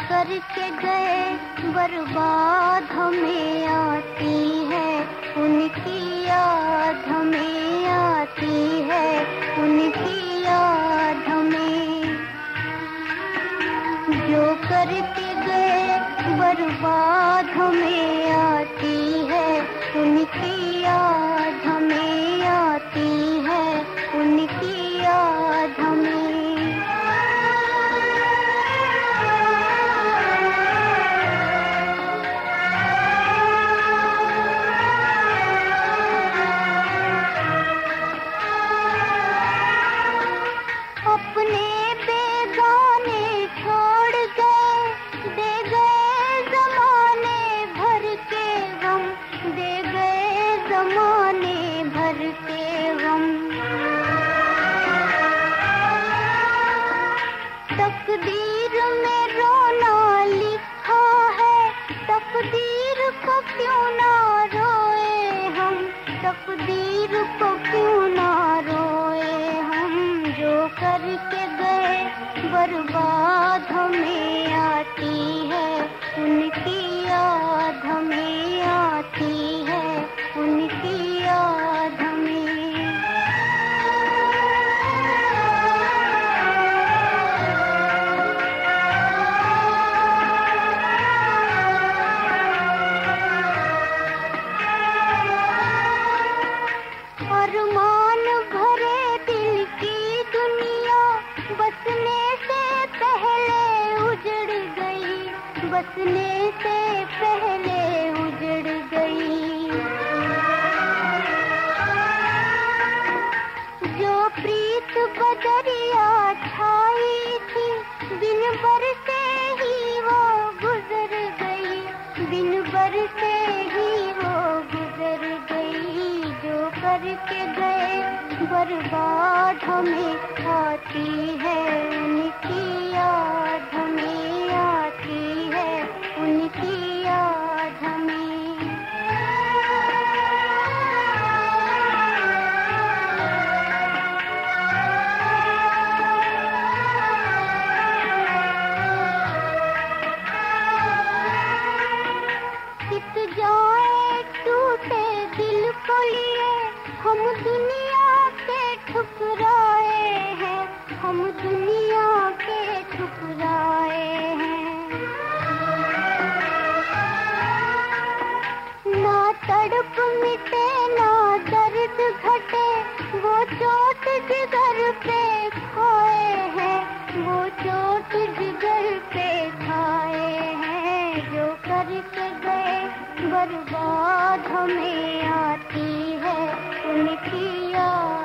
करके गए, बर्बाद हमें आती है। उनकी याद हमें आती है। उनकी याद हमें। जो करके गए, बर्बाद हमें आती जमाने भर के गम तकदीर में रोना लिखा है। तकदीर को क्यों ना रोए हम? तकदीर को क्यों ना रोए से पहले उजड़ गई। जो प्रीत बदरिया छाई थी, दिन भर से ही वो गुजर गई। दिन भर से ही वो गुजर गई। जो करके गए, बर्बाद हमें आती है। हम दुनिया के ठुकराए हैं, हम दुनिया के ठुकराए हैं। ना तड़प मिटे, ना दर्द घटे, वो चोट जिगर पे गए बर्बाद हमें आती है। उनकी याद